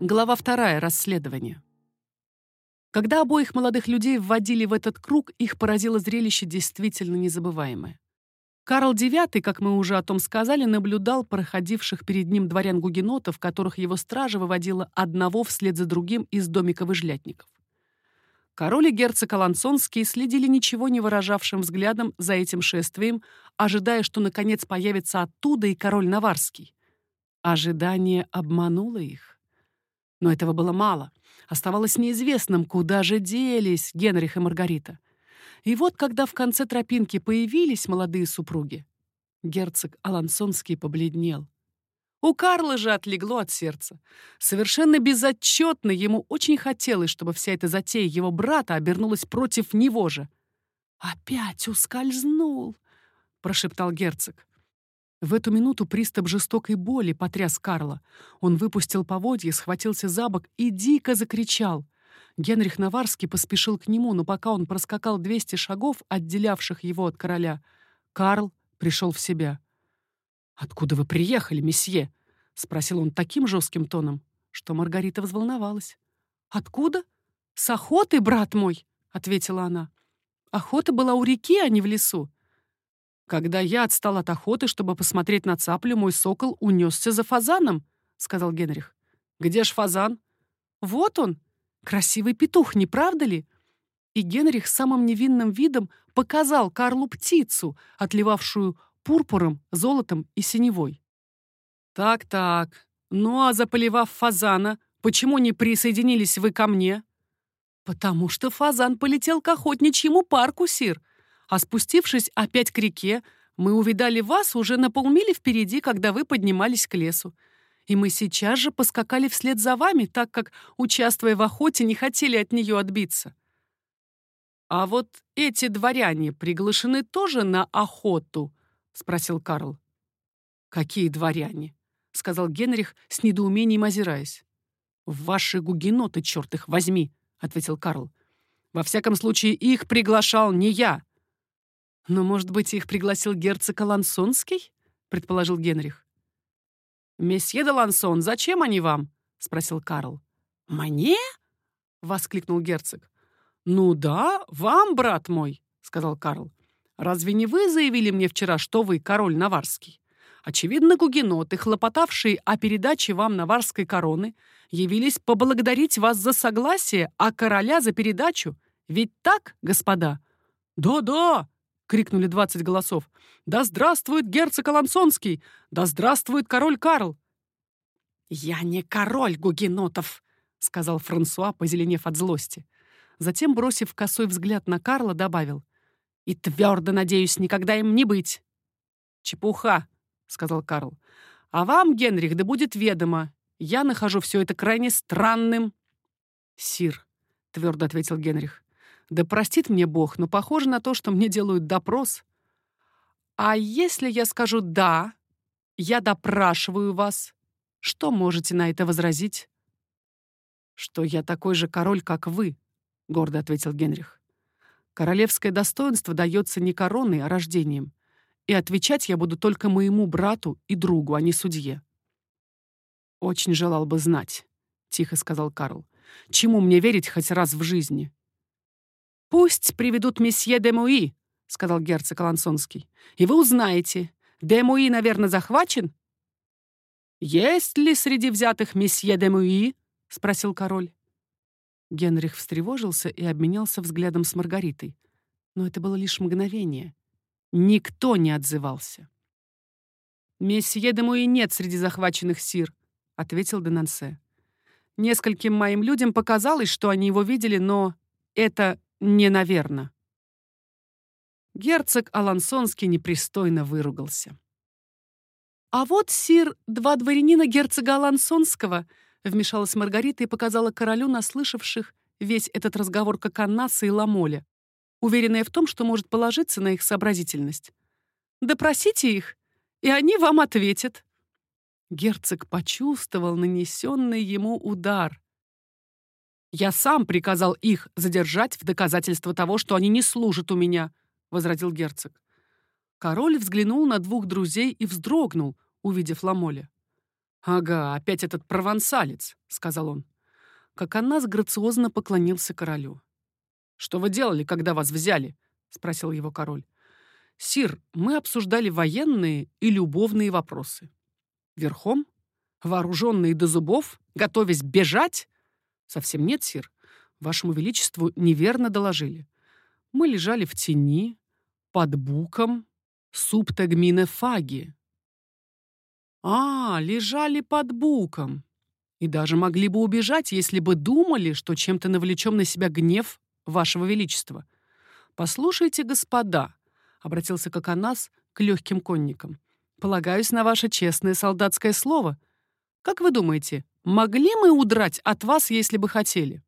Глава вторая. Расследование. Когда обоих молодых людей вводили в этот круг, их поразило зрелище действительно незабываемое. Карл IX, как мы уже о том сказали, наблюдал проходивших перед ним дворян-гугенотов, которых его стража выводила одного вслед за другим из домика выжлятников. Король и герцог Алансонский следили ничего не выражавшим взглядом за этим шествием, ожидая, что наконец появится оттуда и король Наварский. Ожидание обмануло их. Но этого было мало. Оставалось неизвестным, куда же делись Генрих и Маргарита. И вот, когда в конце тропинки появились молодые супруги, герцог Алансонский побледнел. У Карла же отлегло от сердца. Совершенно безотчетно ему очень хотелось, чтобы вся эта затея его брата обернулась против него же. «Опять ускользнул!» — прошептал герцог. В эту минуту приступ жестокой боли потряс Карла. Он выпустил поводья, схватился за бок и дико закричал. Генрих Наварский поспешил к нему, но пока он проскакал 200 шагов, отделявших его от короля, Карл пришел в себя. «Откуда вы приехали, месье?» — спросил он таким жестким тоном, что Маргарита взволновалась. «Откуда? С охоты, брат мой!» — ответила она. «Охота была у реки, а не в лесу. «Когда я отстал от охоты, чтобы посмотреть на цаплю, мой сокол унесся за фазаном», — сказал Генрих. «Где ж фазан?» «Вот он! Красивый петух, не правда ли?» И Генрих самым невинным видом показал Карлу птицу, отливавшую пурпуром, золотом и синевой. «Так-так, ну а заполивав фазана, почему не присоединились вы ко мне?» «Потому что фазан полетел к охотничьему парку, сир», а спустившись опять к реке, мы увидали вас уже на полмили впереди, когда вы поднимались к лесу. И мы сейчас же поскакали вслед за вами, так как, участвуя в охоте, не хотели от нее отбиться. «А вот эти дворяне приглашены тоже на охоту?» — спросил Карл. «Какие дворяне?» — сказал Генрих, с недоумением озираясь. «Ваши гугеноты, черт их возьми!» — ответил Карл. «Во всяком случае, их приглашал не я. «Но, может быть, их пригласил герцог Алансонский?» — предположил Генрих. «Месье де Лансон, зачем они вам?» — спросил Карл. «Мне?» — воскликнул герцог. «Ну да, вам, брат мой», — сказал Карл. «Разве не вы заявили мне вчера, что вы король Наварский? Очевидно, гугеноты, хлопотавшие о передаче вам наварской короны, явились поблагодарить вас за согласие, а короля за передачу. Ведь так, господа?» «Да-да», — крикнули двадцать голосов. «Да здравствует герцог Алансонский! Да здравствует король Карл!» «Я не король гугенотов!» — сказал Франсуа, позеленев от злости. Затем, бросив косой взгляд на Карла, добавил. «И твердо надеюсь, никогда им не быть!» «Чепуха!» — сказал Карл. «А вам, Генрих, да будет ведомо. Я нахожу все это крайне странным». «Сир», — твердо ответил Генрих, да простит мне Бог, но похоже на то, что мне делают допрос. А если я скажу «да», я допрашиваю вас, что можете на это возразить? «Что я такой же король, как вы», — гордо ответил Генрих. «Королевское достоинство дается не короной, а рождением. И отвечать я буду только моему брату и другу, а не судье». «Очень желал бы знать», — тихо сказал Карл. «Чему мне верить хоть раз в жизни? «Пусть приведут месье де Муи», — сказал герцог Алансонский. «И вы узнаете, де Муи, наверное, захвачен?» «Есть ли среди взятых месье де Муи?» — спросил король. Генрих встревожился и обменялся взглядом с Маргаритой. Но это было лишь мгновение. Никто не отзывался. «Месье де Муи нет среди захваченных сир», — ответил Денансе. «Нескольким моим людям показалось, что они его видели, но это не наверно. Герцог Алансонский непристойно выругался. «А вот, сир, два дворянина герцога Алансонского», вмешалась Маргарита и показала королю наслышавших весь этот разговор как Аннаса и Ламоля, уверенная в том, что может положиться на их сообразительность. «Допросите их, и они вам ответят». Герцог почувствовал нанесенный ему удар. «Я сам приказал их задержать в доказательство того, что они не служат у меня», — возразил герцог. Король взглянул на двух друзей и вздрогнул, увидев Ламоля. «Ага, опять этот провансалец», — сказал он. Как Аннас грациозно поклонился королю. «Что вы делали, когда вас взяли?» — спросил его король. «Сир, мы обсуждали военные и любовные вопросы. Верхом? Вооруженные до зубов? Готовясь бежать? Совсем нет, сир. Вашему Величеству неверно доложили. Мы лежали в тени, под буком, субтагмине фаги. А, лежали под буком. И даже могли бы убежать, если бы думали, что чем-то навлечем на себя гнев вашего величества. Послушайте, господа, — обратился Коконас к легким конникам, — полагаюсь на ваше честное солдатское слово. Как вы думаете, могли мы удрать от вас, если бы хотели?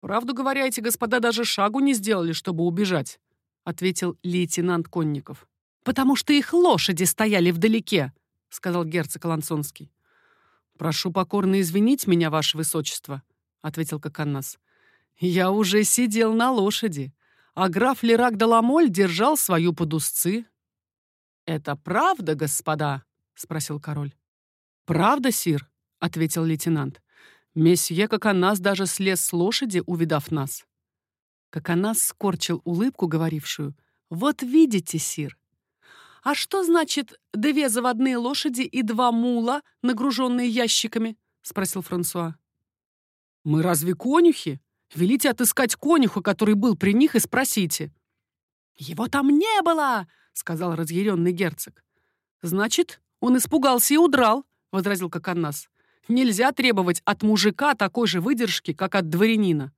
Правду говоря, эти господа даже шагу не сделали, чтобы убежать, — ответил лейтенант Конников. «Потому что их лошади стояли вдалеке», — сказал герцог Лансонский. «Прошу покорно извинить меня, ваше высочество», — ответил Коканнас. «Я уже сидел на лошади, а граф Лерак Даламоль держал свою под узцы». «Это правда, господа?» — спросил король. «Правда, сир?» — ответил лейтенант. «Месье Коканас даже слез с лошади, увидав нас». Коканас скорчил улыбку, говорившую «Вот видите, сир, «А что значит две заводные лошади и два мула, нагруженные ящиками?» — спросил Франсуа. «Мы разве конюхи? Велите отыскать конюха, который был при них, и спросите». «Его там не было!» — сказал разъяренный герцог. «Значит, он испугался и удрал», — возразил Коканнас. «Нельзя требовать от мужика такой же выдержки, как от дворянина».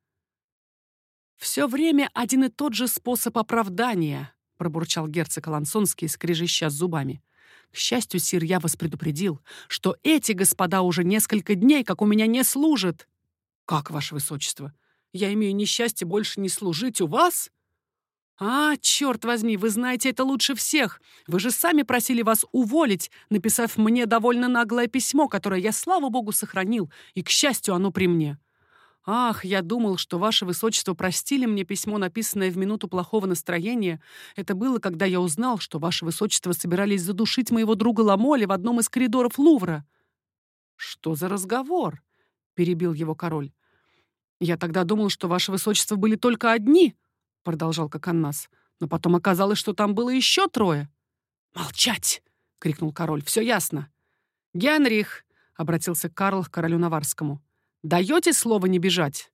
«Все время один и тот же способ оправдания», — пробурчал герцог Алансонский, скрежеща зубами. «К счастью, сир, я вас предупредил, что эти господа уже несколько дней, как у меня, не служат». «Как, ваше высочество? Я имею несчастье больше не служить у вас?» «А, черт возьми, вы знаете это лучше всех. Вы же сами просили вас уволить, написав мне довольно наглое письмо, которое я, слава богу, сохранил, и, к счастью, оно при мне. «Ах, я думал, что ваше высочество простили мне письмо, написанное в минуту плохого настроения. Это было, когда я узнал, что ваше высочество собирались задушить моего друга Ламоли в одном из коридоров Лувра». «Что за разговор?» — перебил его король. «Я тогда думал, что ваше высочество были только одни», — продолжал Коканнас. «Но потом оказалось, что там было еще трое». «Молчать!» — крикнул король. «Все ясно». «Генрих!» — обратился Карл к королю Наварскому. Даете слово не бежать?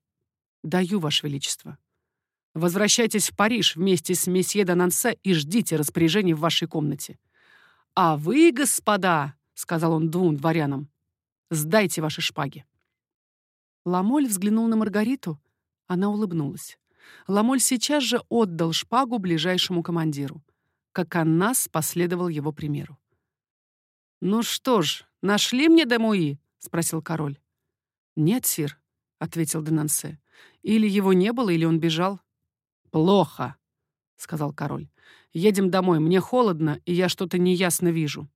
Даю, Ваше Величество. Возвращайтесь в Париж вместе с месье Донансе и ждите распоряжений в вашей комнате. А вы, господа, — сказал он двум дворянам, — сдайте ваши шпаги. Ламоль взглянул на Маргариту. Она улыбнулась. Ламоль сейчас же отдал шпагу ближайшему командиру. Как Аннас последовал его примеру. «Ну что ж, нашли мне Демуи?» — спросил король. «Нет, сир», — ответил Денансе. «Или его не было, или он бежал». «Плохо», — сказал король. «Едем домой, мне холодно, и я что-то неясно вижу».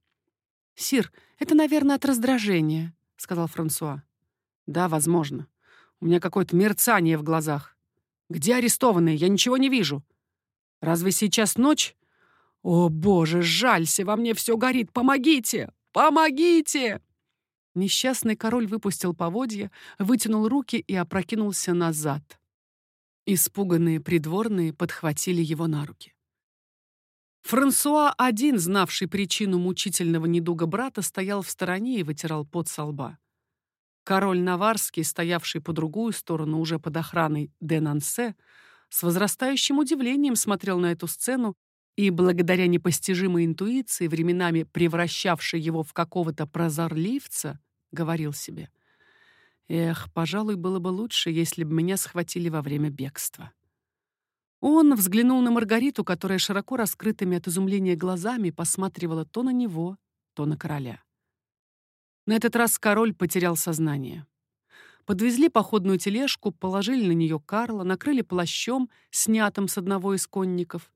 «Сир, это, наверное, от раздражения», — сказал Франсуа. «Да, возможно. У меня какое-то мерцание в глазах. Где арестованные? Я ничего не вижу. Разве сейчас ночь? О, боже, жалься, во мне все горит. Помогите! Помогите!» Несчастный король выпустил поводья, вытянул руки и опрокинулся назад. Испуганные придворные подхватили его на руки. Франсуа, один знавший причину мучительного недуга брата, стоял в стороне и вытирал пот со лба. Король Наварский, стоявший по другую сторону, уже под охраной Денансе, с возрастающим удивлением смотрел на эту сцену и, благодаря непостижимой интуиции, временами превращавшей его в какого-то прозорливца, говорил себе. Эх, пожалуй, было бы лучше, если бы меня схватили во время бегства. Он взглянул на Маргариту, которая широко раскрытыми от изумления глазами посматривала то на него, то на короля. На этот раз король потерял сознание. Подвезли походную тележку, положили на нее Карла, накрыли плащом, снятым с одного из конников,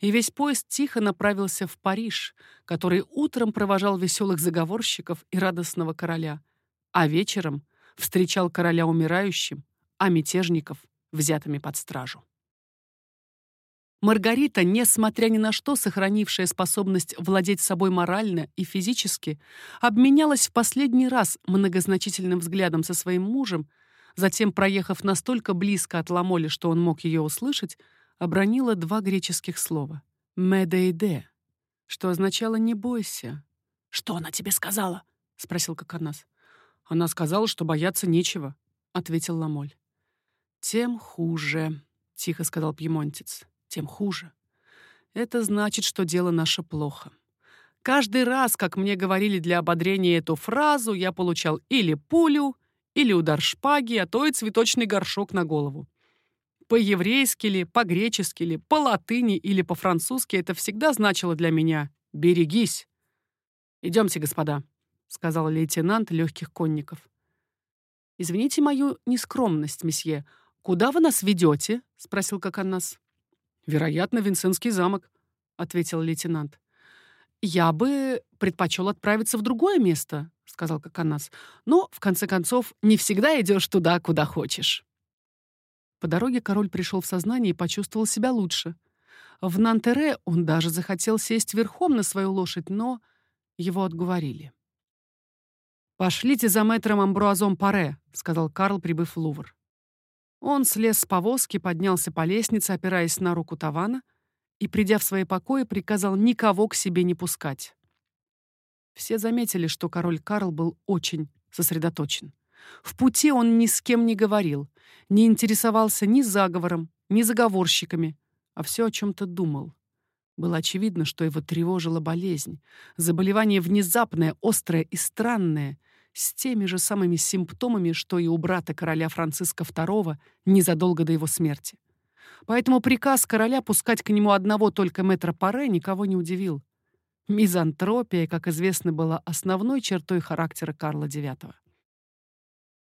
и весь поезд тихо направился в Париж, который утром провожал веселых заговорщиков и радостного короля, а вечером встречал короля умирающим, а мятежников взятыми под стражу. Маргарита, несмотря ни на что, сохранившая способность владеть собой морально и физически, обменялась в последний раз многозначительным взглядом со своим мужем, затем, проехав настолько близко от Ламоли, что он мог ее услышать, обронила два греческих слова «медейде», что означало «не бойся». «Что она тебе сказала?» — спросил Коконас. «Она сказала, что бояться нечего», — ответил Ламоль. «Тем хуже», — тихо сказал пьемонтец тем хуже. Это значит, что дело наше плохо. Каждый раз, как мне говорили для ободрения эту фразу, я получал или пулю, или удар шпаги, а то и цветочный горшок на голову. По-еврейски ли, по-гречески ли, по-латыни или по-французски это всегда значило для меня «берегись». «Идемте, господа», — сказал лейтенант легких конников. «Извините мою нескромность, месье. Куда вы нас ведете?» — спросил Коканнас. «Вероятно, Винсентский замок», — ответил лейтенант. «Я бы предпочел отправиться в другое место», — сказал Коконас. «Но, в конце концов, не всегда идешь туда, куда хочешь». По дороге король пришел в сознание и почувствовал себя лучше. В Нантере он даже захотел сесть верхом на свою лошадь, но его отговорили. «Пошлите за мэтром Амбруазом Паре», — сказал Карл, прибыв в Лувр. Он слез с повозки, поднялся по лестнице, опираясь на руку Тавана, и, придя в свои покои, приказал никого к себе не пускать. Все заметили, что король Карл был очень сосредоточен. В пути он ни с кем не говорил, не интересовался ни заговором, ни заговорщиками, а все о чем-то думал. Было очевидно, что его тревожила болезнь, заболевание внезапное, острое и странное, с теми же самыми симптомами, что и у брата короля Франциска II незадолго до его смерти. Поэтому приказ короля пускать к нему одного только мэтра Паре никого не удивил. Мизантропия, как известно, была основной чертой характера Карла IX.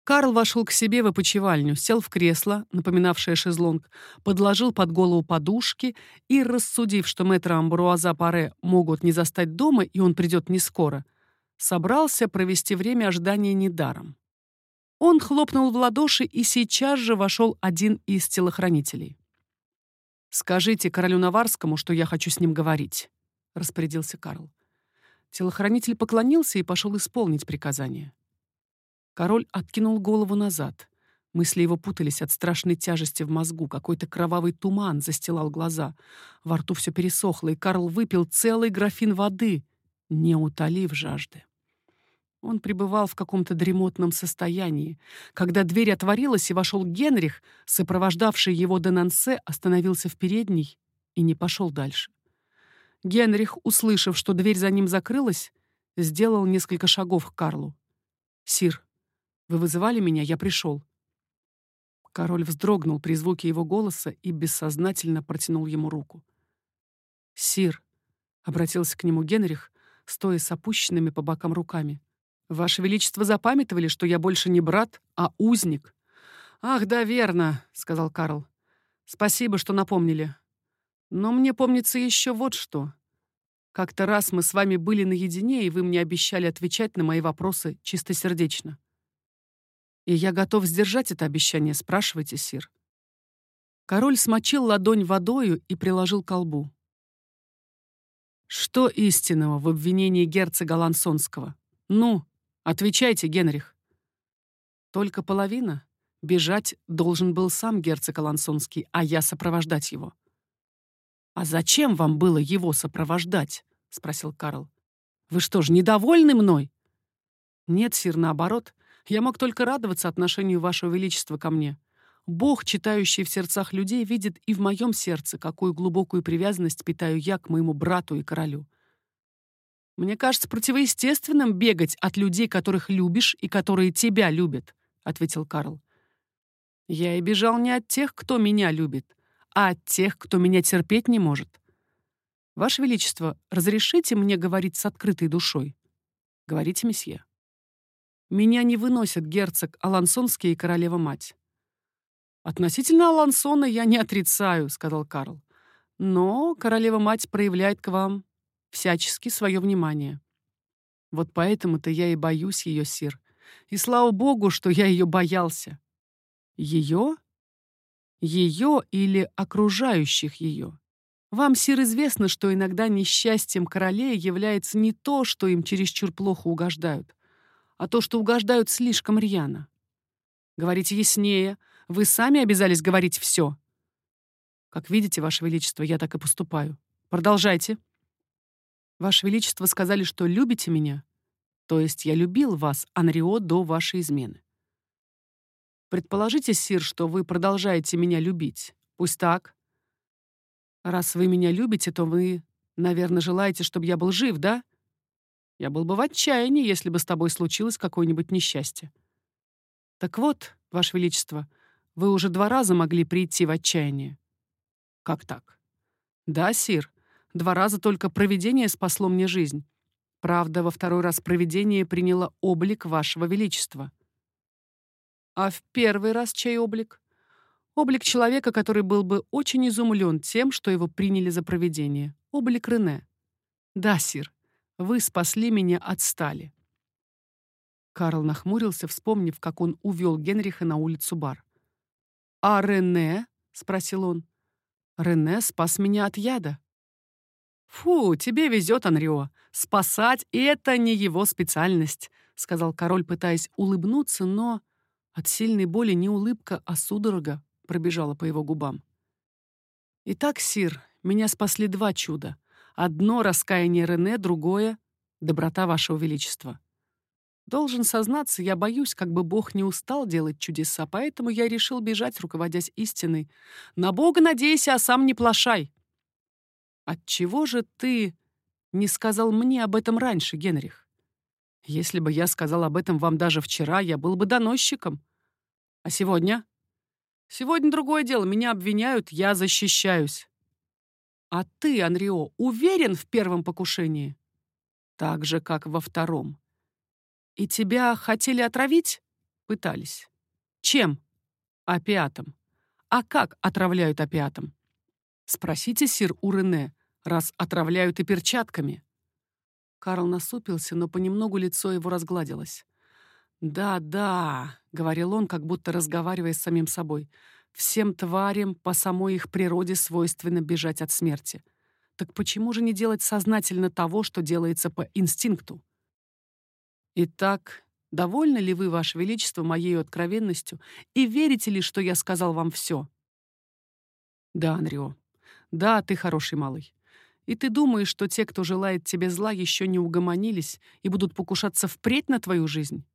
Карл вошел к себе в опочивальню, сел в кресло, напоминавшее шезлонг, подложил под голову подушки и, рассудив, что мэтра Амбруаза Паре могут не застать дома и он придет не скоро, собрался провести время ожидания недаром. Он хлопнул в ладоши, и сейчас же вошел один из телохранителей. «Скажите королю Наварскому, что я хочу с ним говорить», — распорядился Карл. Телохранитель поклонился и пошел исполнить приказание. Король откинул голову назад. Мысли его путались от страшной тяжести в мозгу. Какой-то кровавый туман застилал глаза. Во рту все пересохло, и Карл выпил целый графин воды — не утолив жажды. Он пребывал в каком-то дремотном состоянии. Когда дверь отворилась и вошел Генрих, сопровождавший его до Нансе, остановился в передней и не пошел дальше. Генрих, услышав, что дверь за ним закрылась, сделал несколько шагов к Карлу. «Сир, вы вызывали меня, я пришел». Король вздрогнул при звуке его голоса и бессознательно протянул ему руку. «Сир», — обратился к нему Генрих, стоя с опущенными по бокам руками. «Ваше Величество запамятовали, что я больше не брат, а узник?» «Ах, да, верно», — сказал Карл. «Спасибо, что напомнили. Но мне помнится еще вот что. Как-то раз мы с вами были наедине, и вы мне обещали отвечать на мои вопросы чистосердечно. И я готов сдержать это обещание, спрашивайте, сир». Король смочил ладонь водою и приложил к колбу. Что истинного в обвинении герцога Лансонского? Ну, отвечайте, Генрих. Только половина. Бежать должен был сам герцог Алансонский, а я сопровождать его. «А зачем вам было его сопровождать?» — спросил Карл. «Вы что ж, недовольны мной?» «Нет, сир, наоборот. Я мог только радоваться отношению вашего величества ко мне. Бог, читающий в сердцах людей, видит и в моем сердце, какую глубокую привязанность питаю я к моему брату и королю. Мне кажется противоестественным бегать от людей, которых любишь и которые тебя любят, ответил Карл. Я и бежал не от тех, кто меня любит, а от тех, кто меня терпеть не может. Ваше величество, разрешите мне говорить с открытой душой? Говорите, месье. Меня не выносят герцог Алансонский и королева-мать. «Относительно Алансона я не отрицаю», — сказал Карл. «Но королева-мать проявляет к вам всячески свое внимание. Вот поэтому-то я и боюсь ее, сир. И слава богу, что я ее боялся. Ее? Ее или окружающих ее? Вам, сир, известно, что иногда несчастьем королей является не то, что им чересчур плохо угождают, а то, что угождают слишком рьяно. Говорите яснее. Вы сами обязались говорить все. Как видите, Ваше Величество, я так и поступаю. Продолжайте. Ваше Величество сказали, что любите меня. То есть я любил вас, Анрио, до вашей измены. Предположите, сир, что вы продолжаете меня любить. Пусть так. Раз вы меня любите, то вы, наверное, желаете, чтобы я был жив, да? Я был бы в отчаянии, если бы с тобой случилось какое-нибудь несчастье. Так вот, Ваше Величество, вы уже два раза могли прийти в отчаяние. Как так? Да, сир. Два раза только провидение спасло мне жизнь. Правда, во второй раз провидение приняло облик Вашего Величества. А в первый раз чей облик? Облик человека, который был бы очень изумлен тем, что его приняли за провидение. Облик Рене. Да, сир, вы спасли меня от стали. Карл нахмурился, вспомнив, как он увел Генриха на улицу бар. «А Рене?» — спросил он. «Рене спас меня от яда». «Фу, тебе везет, Анрио. Спасать — это не его специальность», — сказал король, пытаясь улыбнуться, но от сильной боли не улыбка, а судорога пробежала по его губам. «Итак, Сир, меня спасли два чуда. Одно — раскаяние Рене, другое — доброта Вашего Величества. Должен сознаться, я боюсь, как бы Бог не устал делать чудеса, поэтому я решил бежать, руководясь истиной. На Бога надейся, а сам не плашай. Отчего же ты не сказал мне об этом раньше, Генрих? Если бы я сказал об этом вам даже вчера, я был бы доносчиком. А сегодня? Сегодня другое дело. Меня обвиняют, я защищаюсь. А ты, Анрио, уверен в первом покушении? Так же, как во втором. «И тебя хотели отравить?» «Пытались». «Чем?» «Опиатом». «А как отравляют опиатом?» «Спросите, сир у Рене, раз отравляют и перчатками». Карл насупился, но понемногу лицо его разгладилось. «Да, да», — говорил он, как будто разговаривая с самим собой, «всем тварям по самой их природе свойственно бежать от смерти. Так почему же не делать сознательно того, что делается по инстинкту?» Итак, довольны ли вы, Ваше Величество, моей откровенностью и верите ли, что я сказал вам все? Да, Анрио. Да, ты хороший малый. И ты думаешь, что те, кто желает тебе зла, еще не угомонились и будут покушаться впредь на твою жизнь?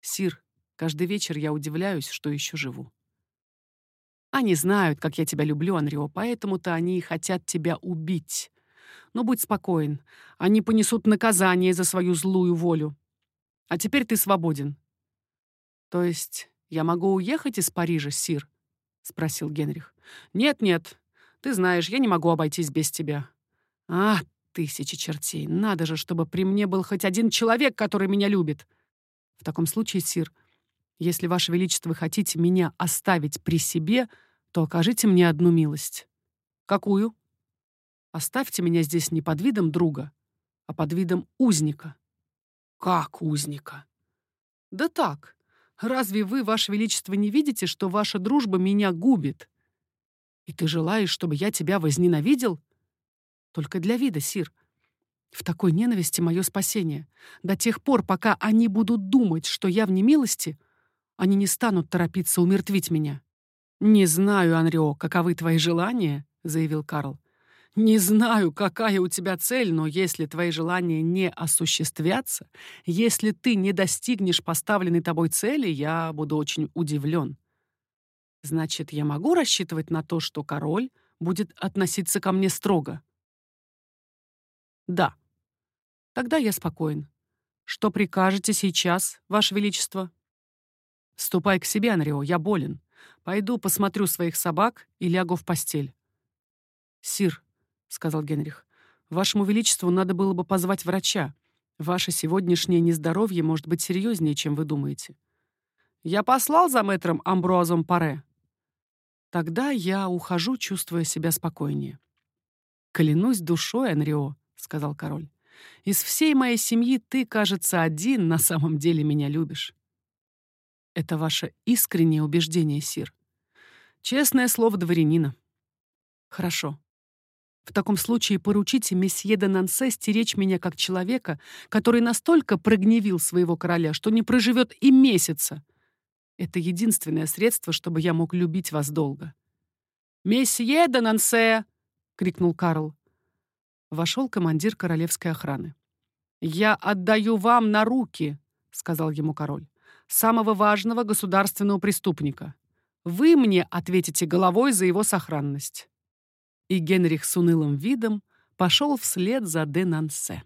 Сир, каждый вечер я удивляюсь, что еще живу. Они знают, как я тебя люблю, Анрио, поэтому-то они и хотят тебя убить. Но будь спокоен, они понесут наказание за свою злую волю. А теперь ты свободен». «То есть я могу уехать из Парижа, Сир?» — спросил Генрих. «Нет-нет, ты знаешь, я не могу обойтись без тебя». «А, тысячи чертей, надо же, чтобы при мне был хоть один человек, который меня любит». «В таком случае, Сир, если, Ваше Величество, хотите меня оставить при себе, то окажите мне одну милость». «Какую?» «Оставьте меня здесь не под видом друга, а под видом узника». Как узника? Да так. Разве вы, Ваше Величество, не видите, что ваша дружба меня губит? И ты желаешь, чтобы я тебя возненавидел? Только для вида, Сир. В такой ненависти мое спасение. До тех пор, пока они будут думать, что я в немилости, они не станут торопиться умертвить меня. «Не знаю, Анрио, каковы твои желания», — заявил Карл. Не знаю, какая у тебя цель, но если твои желания не осуществятся, если ты не достигнешь поставленной тобой цели, я буду очень удивлен. Значит, я могу рассчитывать на то, что король будет относиться ко мне строго? Да. Тогда я спокоен. Что прикажете сейчас, Ваше Величество? Ступай к себе, Анрио, я болен. Пойду посмотрю своих собак и лягу в постель. Сир, — сказал Генрих. «Вашему Величеству надо было бы позвать врача. Ваше сегодняшнее нездоровье может быть серьезнее, чем вы думаете». «Я послал за мэтром Амбруазом Паре». «Тогда я ухожу, чувствуя себя спокойнее». «Клянусь душой, Анрио», — сказал король. «Из всей моей семьи ты, кажется, один на самом деле меня любишь». «Это ваше искреннее убеждение, Сир. Честное слово дворянина». «Хорошо. В таком случае поручите месье де Нансе стеречь меня как человека, который настолько прогневил своего короля, что не проживет и месяца. Это единственное средство, чтобы я мог любить вас долго. «Месье де Нансе!» — крикнул Карл. Вошел командир королевской охраны. «Я отдаю вам на руки», — сказал ему король, «самого важного государственного преступника. Вы мне ответите головой за его сохранность» и Генрих с унылым видом пошел вслед за Денансе.